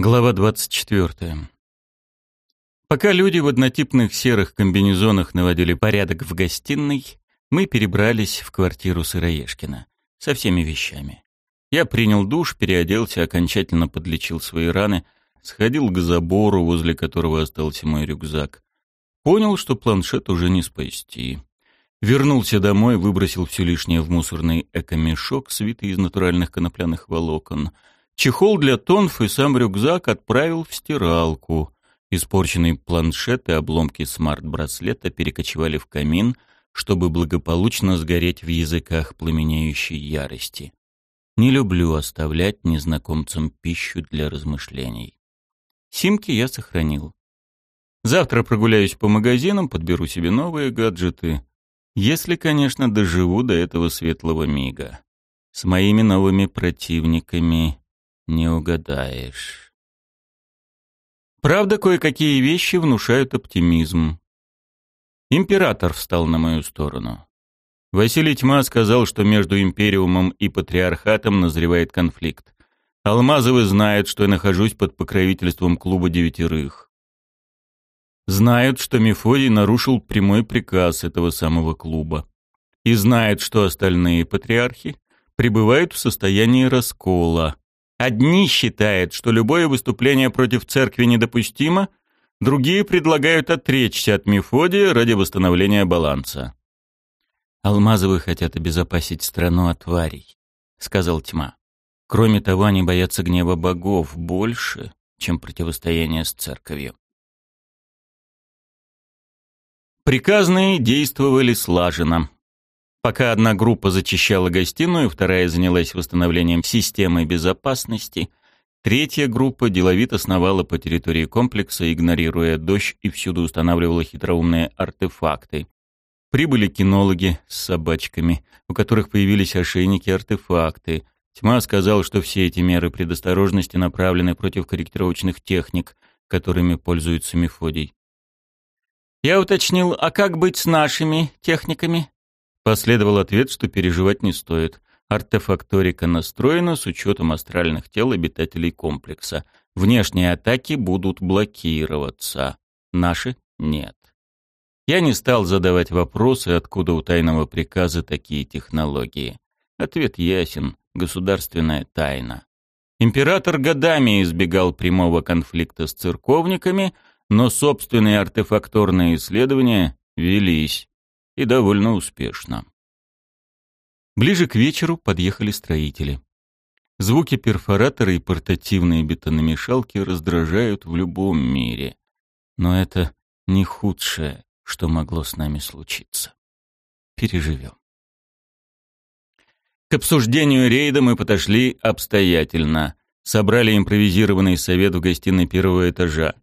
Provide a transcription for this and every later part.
Глава 24. Пока люди в однотипных серых комбинезонах наводили порядок в гостиной, мы перебрались в квартиру Сыроежкина со всеми вещами. Я принял душ, переоделся, окончательно подлечил свои раны, сходил к забору, возле которого остался мой рюкзак. Понял, что планшет уже не спасти. Вернулся домой, выбросил все лишнее в мусорный экомешок, свитый из натуральных конопляных волокон — Чехол для тонф и сам рюкзак отправил в стиралку. Испорченный планшет и обломки смарт-браслета перекочевали в камин, чтобы благополучно сгореть в языках пламенеющей ярости. Не люблю оставлять незнакомцам пищу для размышлений. Симки я сохранил. Завтра прогуляюсь по магазинам, подберу себе новые гаджеты. Если, конечно, доживу до этого светлого мига. С моими новыми противниками не угадаешь. Правда, кое-какие вещи внушают оптимизм. Император встал на мою сторону. Василий Тьма сказал, что между Империумом и Патриархатом назревает конфликт. Алмазовы знают, что я нахожусь под покровительством клуба девятерых. Знают, что Мефодий нарушил прямой приказ этого самого клуба. И знают, что остальные патриархи пребывают в состоянии раскола, Одни считают, что любое выступление против церкви недопустимо, другие предлагают отречься от Мефодия ради восстановления баланса. «Алмазовы хотят обезопасить страну от тварей», — сказал Тьма. «Кроме того, они боятся гнева богов больше, чем противостояние с церковью». Приказные действовали слаженно. Пока одна группа зачищала гостиную, вторая занялась восстановлением системы безопасности, третья группа деловито сновала по территории комплекса, игнорируя дождь и всюду устанавливала хитроумные артефакты. Прибыли кинологи с собачками, у которых появились ошейники-артефакты. Тьма сказал, что все эти меры предосторожности направлены против корректировочных техник, которыми пользуется Мефодий. Я уточнил, а как быть с нашими техниками? Последовал ответ, что переживать не стоит. Артефакторика настроена с учетом астральных тел обитателей комплекса. Внешние атаки будут блокироваться. Наши — нет. Я не стал задавать вопросы, откуда у тайного приказа такие технологии. Ответ ясен — государственная тайна. Император годами избегал прямого конфликта с церковниками, но собственные артефакторные исследования велись и довольно успешно. Ближе к вечеру подъехали строители. Звуки перфоратора и портативные бетономешалки раздражают в любом мире. Но это не худшее, что могло с нами случиться. Переживем. К обсуждению рейда мы подошли обстоятельно. Собрали импровизированный совет в гостиной первого этажа.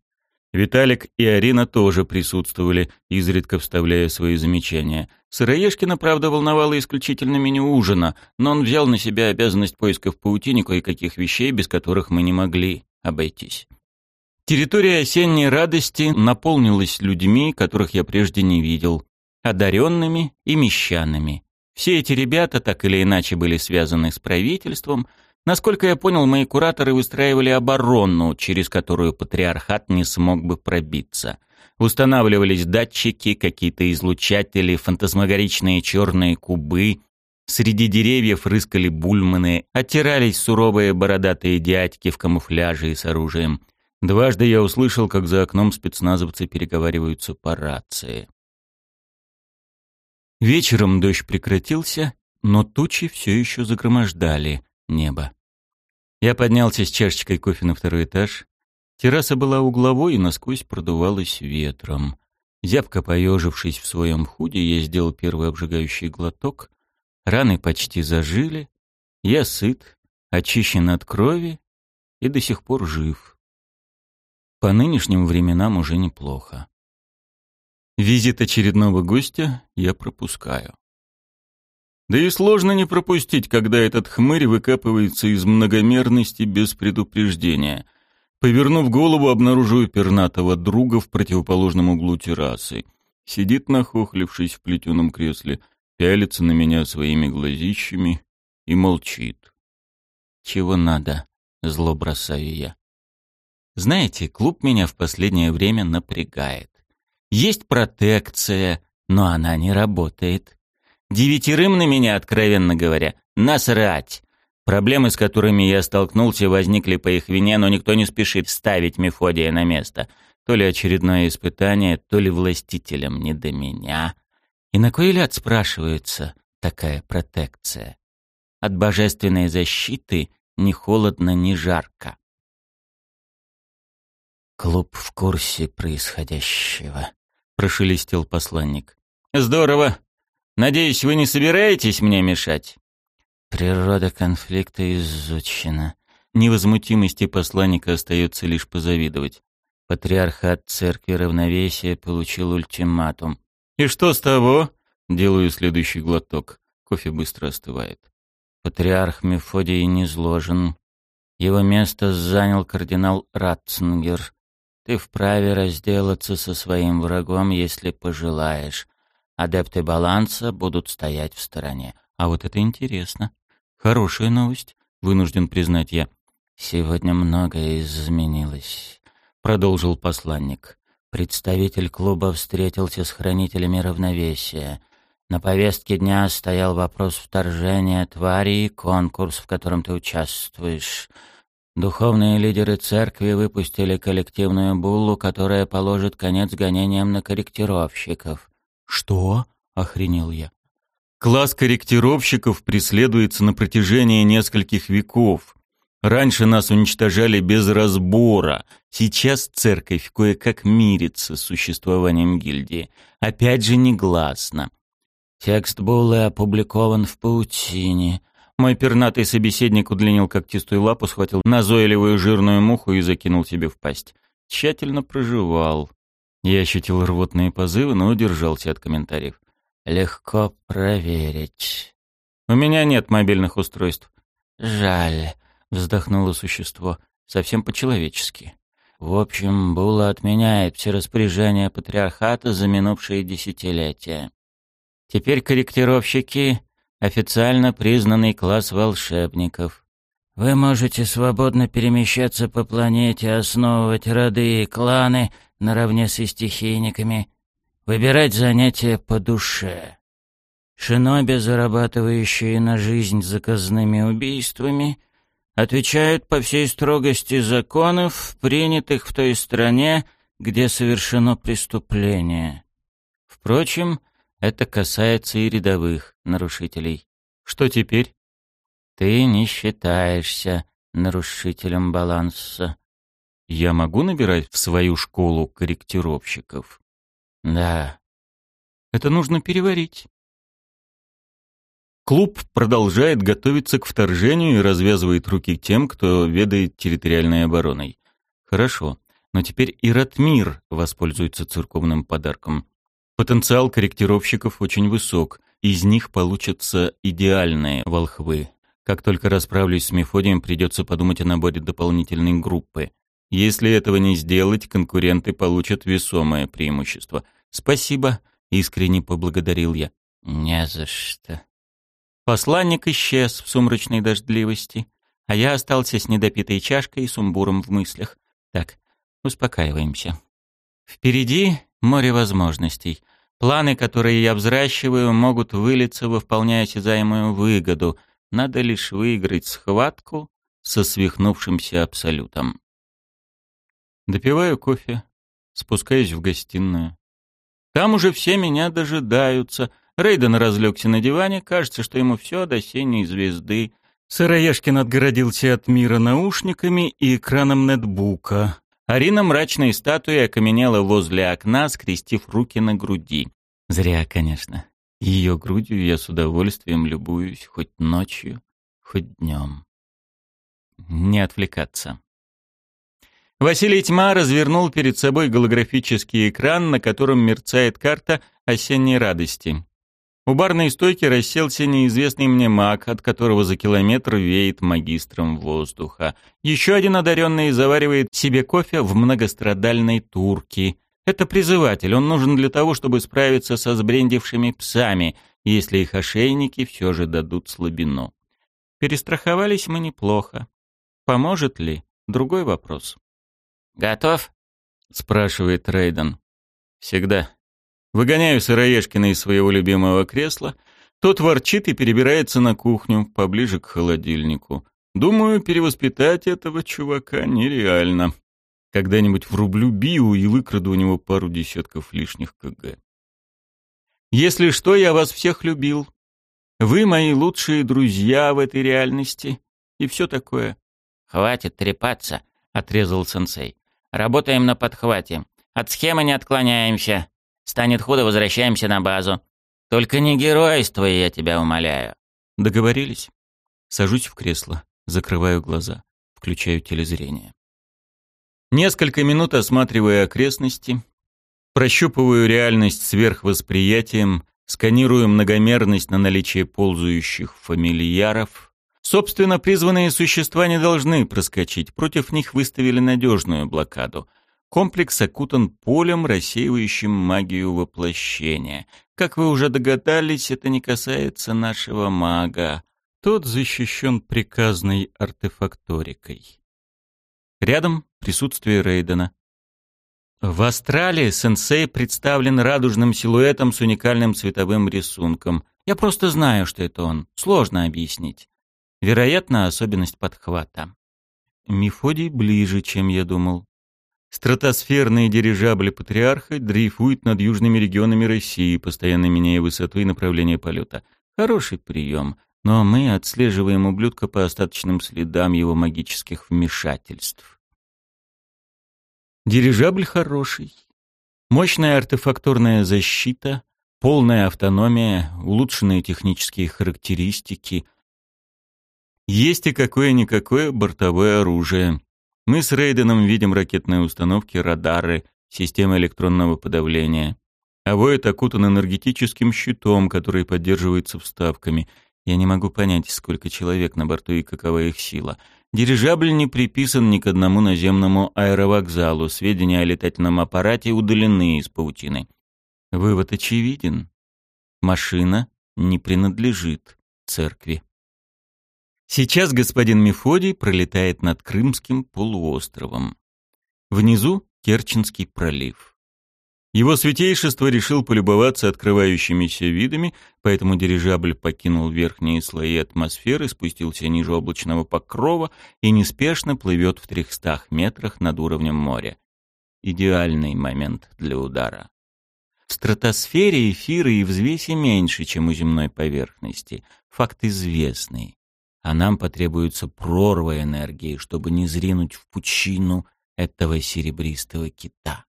Виталик и Арина тоже присутствовали, изредка вставляя свои замечания. Сыроежкина, правда, волновала исключительно меню ужина, но он взял на себя обязанность поиска в паутине кое-каких вещей, без которых мы не могли обойтись. Территория осенней радости наполнилась людьми, которых я прежде не видел, одаренными и мещанами. Все эти ребята так или иначе были связаны с правительством – Насколько я понял, мои кураторы выстраивали оборону, через которую патриархат не смог бы пробиться. Устанавливались датчики, какие-то излучатели, фантасмагоричные черные кубы. Среди деревьев рыскали бульманы, оттирались суровые бородатые дядьки в камуфляже и с оружием. Дважды я услышал, как за окном спецназовцы переговариваются по рации. Вечером дождь прекратился, но тучи все еще загромождали небо. Я поднялся с чашечкой кофе на второй этаж. Терраса была угловой и насквозь продувалась ветром. Зябко поежившись в своем худе, я сделал первый обжигающий глоток. Раны почти зажили. Я сыт, очищен от крови и до сих пор жив. По нынешним временам уже неплохо. Визит очередного гостя я пропускаю. Да и сложно не пропустить, когда этот хмырь выкапывается из многомерности без предупреждения. Повернув голову, обнаруживаю пернатого друга в противоположном углу террасы. Сидит, нахохлившись в плетеном кресле, пялится на меня своими глазищами и молчит. «Чего надо?» — зло бросаю я. Знаете, клуб меня в последнее время напрягает. Есть протекция, но она не работает. Девятерым на меня, откровенно говоря, насрать. Проблемы, с которыми я столкнулся, возникли по их вине, но никто не спешит ставить Мефодия на место. То ли очередное испытание, то ли властителям не до меня. И на кой ляд спрашивается такая протекция? От божественной защиты ни холодно, ни жарко. «Клуб в курсе происходящего», — прошелестел посланник. «Здорово. Надеюсь, вы не собираетесь мне мешать?» Природа конфликта изучена. Невозмутимости посланника остается лишь позавидовать. Патриархат Церкви Равновесия получил ультиматум. «И что с того?» Делаю следующий глоток. Кофе быстро остывает. Патриарх Мефодий не изложен. Его место занял кардинал Ратцингер. Ты вправе разделаться со своим врагом, если пожелаешь. Адепты баланса будут стоять в стороне. А вот это интересно. Хорошая новость, вынужден признать я. Сегодня многое изменилось, продолжил посланник. Представитель клуба встретился с хранителями равновесия. На повестке дня стоял вопрос вторжения твари и конкурс, в котором ты участвуешь. Духовные лидеры церкви выпустили коллективную буллу, которая положит конец гонениям на корректировщиков. «Что?» — охренел я. Класс корректировщиков преследуется на протяжении нескольких веков. Раньше нас уничтожали без разбора. Сейчас церковь кое-как мирится с существованием гильдии. Опять же негласно. Текст Буллы опубликован в паутине. Мой пернатый собеседник удлинил когтистую лапу, схватил назойливую жирную муху и закинул себе в пасть. Тщательно проживал. Я ощутил рвотные позывы, но удержался от комментариев. Легко проверить. У меня нет мобильных устройств. Жаль, вздохнуло существо, совсем по-человечески. В общем, Була отменяет все распоряжения патриархата за минувшие десятилетия. Теперь корректировщики — официально признанный класс волшебников. Вы можете свободно перемещаться по планете, основывать роды и кланы наравне со стихийниками, Выбирать занятия по душе. Шиноби, зарабатывающие на жизнь заказными убийствами, отвечают по всей строгости законов, принятых в той стране, где совершено преступление. Впрочем, это касается и рядовых нарушителей. Что теперь? Ты не считаешься нарушителем баланса. Я могу набирать в свою школу корректировщиков? Да. Это нужно переварить. Клуб продолжает готовиться к вторжению и развязывает руки тем, кто ведает территориальной обороной. Хорошо, но теперь и Ратмир воспользуется церковным подарком. Потенциал корректировщиков очень высок, из них получатся идеальные волхвы. Как только расправлюсь с Мефодием, придется подумать о наборе дополнительной группы. Если этого не сделать, конкуренты получат весомое преимущество. «Спасибо», — искренне поблагодарил я. «Не за что». Посланник исчез в сумрачной дождливости, а я остался с недопитой чашкой и сумбуром в мыслях. Так, успокаиваемся. Впереди море возможностей. Планы, которые я взращиваю, могут вылиться во вполне осязаемую выгоду. Надо лишь выиграть схватку со свихнувшимся абсолютом. Допиваю кофе, спускаюсь в гостиную. Там уже все меня дожидаются. Рейден разлегся на диване, кажется, что ему все до синей звезды. Сыроежкин отгородился от мира наушниками и экраном нетбука. Арина мрачной статуей окаменела возле окна, скрестив руки на груди. Зря, конечно. Ее грудью я с удовольствием любуюсь хоть ночью, хоть днем. Не отвлекаться. Василий Тьма развернул перед собой голографический экран, на котором мерцает карта осенней радости. У барной стойки расселся неизвестный мне маг, от которого за километр веет магистром воздуха. Еще один одаренный заваривает себе кофе в многострадальной турке. Это призыватель, он нужен для того, чтобы справиться со сбрендившими псами, если их ошейники все же дадут слабину. Перестраховались мы неплохо. Поможет ли? Другой вопрос. «Готов?» — спрашивает Рейден. «Всегда». Выгоняю Сыроежкина из своего любимого кресла. Тот ворчит и перебирается на кухню, поближе к холодильнику. Думаю, перевоспитать этого чувака нереально. Когда-нибудь врублю Биу и выкраду у него пару десятков лишних КГ. Если что, я вас всех любил. Вы мои лучшие друзья в этой реальности. И все такое. «Хватит трепаться», — отрезал сенсей. «Работаем на подхвате. От схемы не отклоняемся. Станет худо, возвращаемся на базу. Только не геройствуй, я тебя умоляю». Договорились. Сажусь в кресло, закрываю глаза, включаю телезрение. Несколько минут осматриваю окрестности, прощупываю реальность сверхвосприятием, сканирую многомерность на наличие ползающих фамильяров. Собственно, призванные существа не должны проскочить, против них выставили надежную блокаду. Комплекс окутан полем, рассеивающим магию воплощения. Как вы уже догадались, это не касается нашего мага. Тот защищен приказной артефакторикой. Рядом присутствие Рейдена. В астрале сенсей представлен радужным силуэтом с уникальным цветовым рисунком. Я просто знаю, что это он. Сложно объяснить. Вероятно, особенность подхвата. Мефодий ближе, чем я думал. Стратосферные дирижабли Патриарха дрейфуют над южными регионами России, постоянно меняя высоту и направление полета. Хороший прием, но мы отслеживаем ублюдка по остаточным следам его магических вмешательств. Дирижабль хороший. Мощная артефакторная защита, полная автономия, улучшенные технические характеристики. Есть и какое-никакое бортовое оружие. Мы с Рейденом видим ракетные установки, радары, системы электронного подавления. А воет окутан энергетическим щитом, который поддерживается вставками. Я не могу понять, сколько человек на борту и какова их сила. Дирижабль не приписан ни к одному наземному аэровокзалу. Сведения о летательном аппарате удалены из паутины. Вывод очевиден. Машина не принадлежит церкви. Сейчас господин Мефодий пролетает над Крымским полуостровом. Внизу Керченский пролив. Его святейшество решил полюбоваться открывающимися видами, поэтому дирижабль покинул верхние слои атмосферы, спустился ниже облачного покрова и неспешно плывет в трехстах метрах над уровнем моря. Идеальный момент для удара. В стратосфере эфира и взвеси меньше, чем у земной поверхности. Факт известный а нам потребуется прорва энергии, чтобы не зринуть в пучину этого серебристого кита.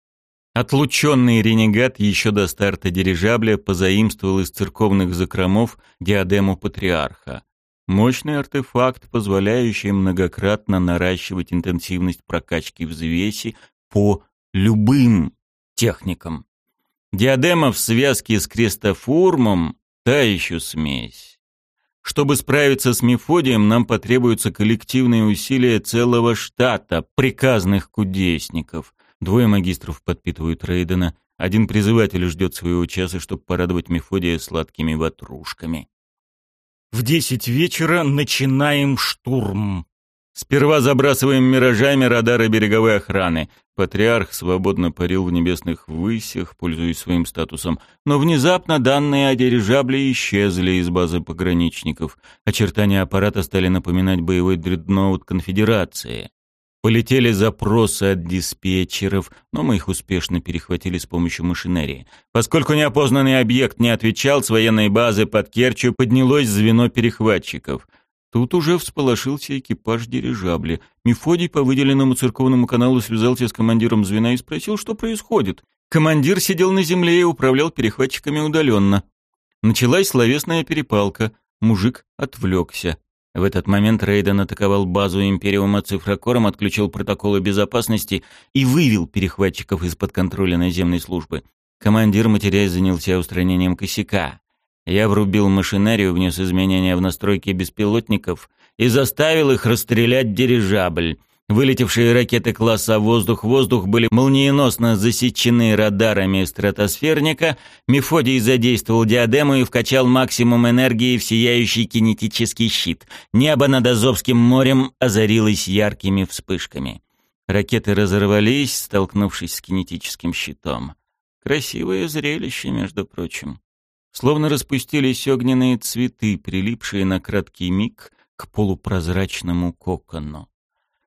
Отлученный ренегат еще до старта дирижабля позаимствовал из церковных закромов диадему патриарха. Мощный артефакт, позволяющий многократно наращивать интенсивность прокачки взвеси по любым техникам. Диадема в связке с крестоформом – та еще смесь. Чтобы справиться с Мефодием, нам потребуются коллективные усилия целого штата приказных кудесников. Двое магистров подпитывают Рейдена, один призыватель ждет своего часа, чтобы порадовать Мефодия сладкими ватрушками. В десять вечера начинаем штурм. Сперва забрасываем миражами радары береговой охраны. Патриарх свободно парил в небесных высях, пользуясь своим статусом. Но внезапно данные о дирижабле исчезли из базы пограничников. Очертания аппарата стали напоминать боевой дредноут конфедерации. Полетели запросы от диспетчеров, но мы их успешно перехватили с помощью машинерии. Поскольку неопознанный объект не отвечал, с военной базы под Керчью поднялось звено перехватчиков. Тут уже всполошился экипаж дирижабля. Мефодий по выделенному церковному каналу связался с командиром звена и спросил, что происходит. Командир сидел на земле и управлял перехватчиками удаленно. Началась словесная перепалка. Мужик отвлекся. В этот момент Рейден атаковал базу Империума цифрокором, отключил протоколы безопасности и вывел перехватчиков из-под контроля наземной службы. Командир, матерясь, занялся устранением косяка. Я врубил машинерию, внес изменения в настройки беспилотников и заставил их расстрелять дирижабль. Вылетевшие ракеты класса «Воздух-воздух» были молниеносно засечены радарами стратосферника. Мефодий задействовал диадему и вкачал максимум энергии в сияющий кинетический щит. Небо над Азовским морем озарилось яркими вспышками. Ракеты разорвались, столкнувшись с кинетическим щитом. Красивое зрелище, между прочим. Словно распустились огненные цветы, прилипшие на краткий миг к полупрозрачному кокону.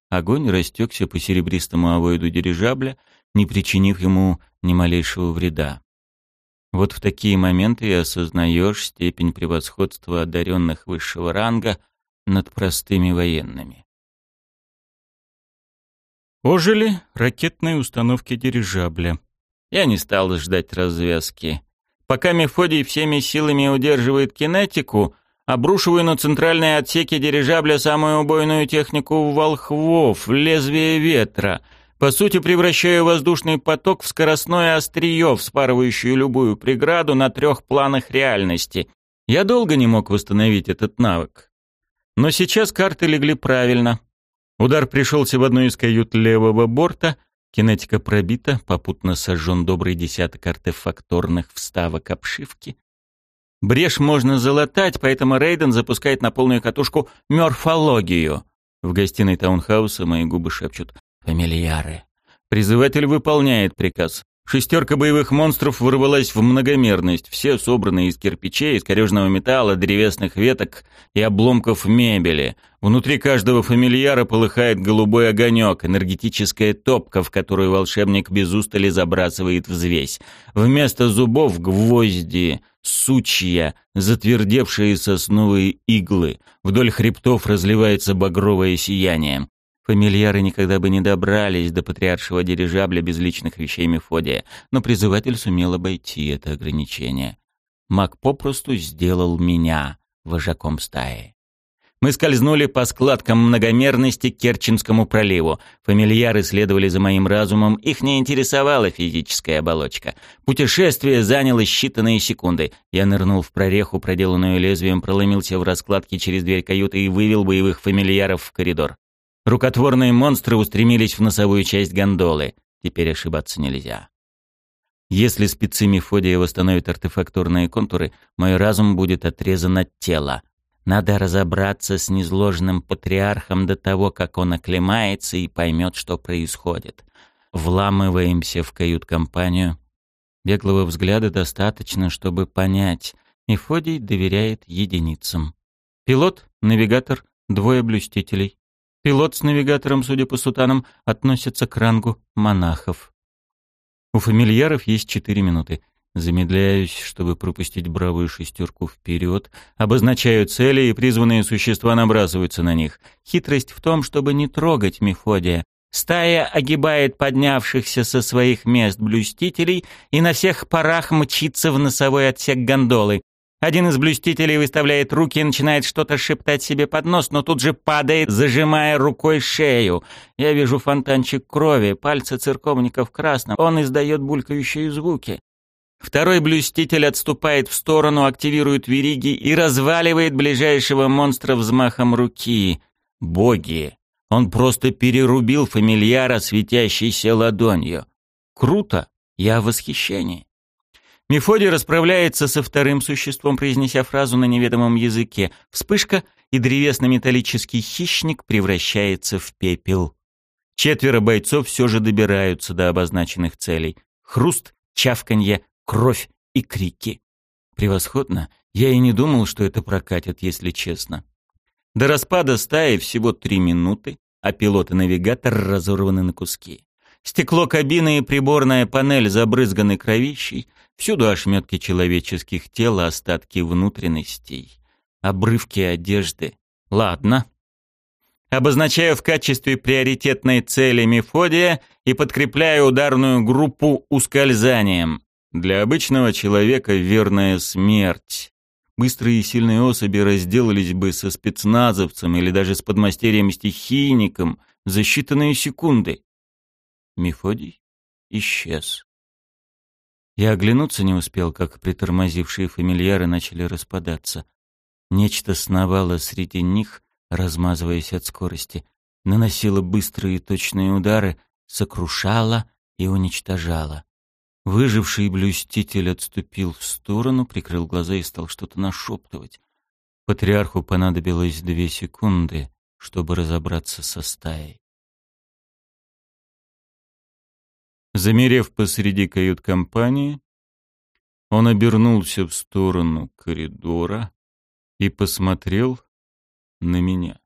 Огонь растекся по серебристому овоиду дирижабля, не причинив ему ни малейшего вреда. Вот в такие моменты и осознаешь степень превосходства одаренных высшего ранга над простыми военными. Ожили ракетные установки дирижабля. Я не стал ждать развязки. Пока Мефодий всеми силами удерживает кинетику, обрушиваю на центральные отсеки дирижабля самую убойную технику волхвов, лезвие ветра. По сути, превращаю воздушный поток в скоростное острие, вспарывающее любую преграду на трех планах реальности. Я долго не мог восстановить этот навык. Но сейчас карты легли правильно. Удар пришелся в одну из кают левого борта — Кинетика пробита, попутно сожжен добрый десяток артефакторных вставок обшивки. Брешь можно залатать, поэтому Рейден запускает на полную катушку морфологию. В гостиной таунхауса мои губы шепчут «Фамильяры». Призыватель выполняет приказ. Шестерка боевых монстров ворвалась в многомерность, все собранные из кирпичей, искорежного металла, древесных веток и обломков мебели. Внутри каждого фамильяра полыхает голубой огонек, энергетическая топка, в которую волшебник без устали забрасывает взвесь. Вместо зубов — гвозди, сучья, затвердевшие сосновые иглы. Вдоль хребтов разливается багровое сияние. Фамильяры никогда бы не добрались до патриаршего дирижабля без личных вещей Мефодия, но призыватель сумел обойти это ограничение. Маг попросту сделал меня вожаком стаи. Мы скользнули по складкам многомерности к Керченскому проливу. Фамильяры следовали за моим разумом, их не интересовала физическая оболочка. Путешествие заняло считанные секунды. Я нырнул в прореху, проделанную лезвием, проломился в раскладке через дверь каюты и вывел боевых фамильяров в коридор. Рукотворные монстры устремились в носовую часть гондолы. Теперь ошибаться нельзя. Если спецы Мефодия восстановят артефакторные контуры, мой разум будет отрезан от тела. Надо разобраться с незложенным патриархом до того, как он оклемается и поймет, что происходит. Вламываемся в кают-компанию. Беглого взгляда достаточно, чтобы понять. Мефодий доверяет единицам. Пилот, навигатор, двое блюстителей. Пилот с навигатором, судя по сутанам, относятся к рангу монахов. У фамильяров есть четыре минуты. Замедляюсь, чтобы пропустить бравую шестерку вперед. Обозначаю цели, и призванные существа набрасываются на них. Хитрость в том, чтобы не трогать Мефодия. Стая огибает поднявшихся со своих мест блюстителей и на всех парах мчится в носовой отсек гондолы. Один из блюстителей выставляет руки и начинает что-то шептать себе под нос, но тут же падает, зажимая рукой шею. Я вижу фонтанчик крови, пальцы церковника в красном. Он издает булькающие звуки. Второй блюститель отступает в сторону, активирует вериги и разваливает ближайшего монстра взмахом руки. Боги! Он просто перерубил фамильяра светящейся ладонью. Круто! Я в восхищении. Мефодий расправляется со вторым существом, произнеся фразу на неведомом языке. Вспышка, и древесно-металлический хищник превращается в пепел. Четверо бойцов все же добираются до обозначенных целей. Хруст, чавканье, кровь и крики. Превосходно. Я и не думал, что это прокатит, если честно. До распада стаи всего три минуты, а пилот и навигатор разорваны на куски. Стекло кабины и приборная панель забрызганы кровищей, Всюду ошметки человеческих тел, остатки внутренностей, обрывки одежды. Ладно. Обозначаю в качестве приоритетной цели Мефодия и подкрепляю ударную группу ускользанием. Для обычного человека верная смерть. Быстрые и сильные особи разделались бы со спецназовцем или даже с подмастерьем-стихийником за считанные секунды. Мефодий исчез. Я оглянуться не успел, как притормозившие фамильяры начали распадаться. Нечто сновало среди них, размазываясь от скорости, наносило быстрые точные удары, сокрушало и уничтожало. Выживший блюститель отступил в сторону, прикрыл глаза и стал что-то нашептывать. Патриарху понадобилось две секунды, чтобы разобраться со стаей. Замерев посреди кают-компании, он обернулся в сторону коридора и посмотрел на меня.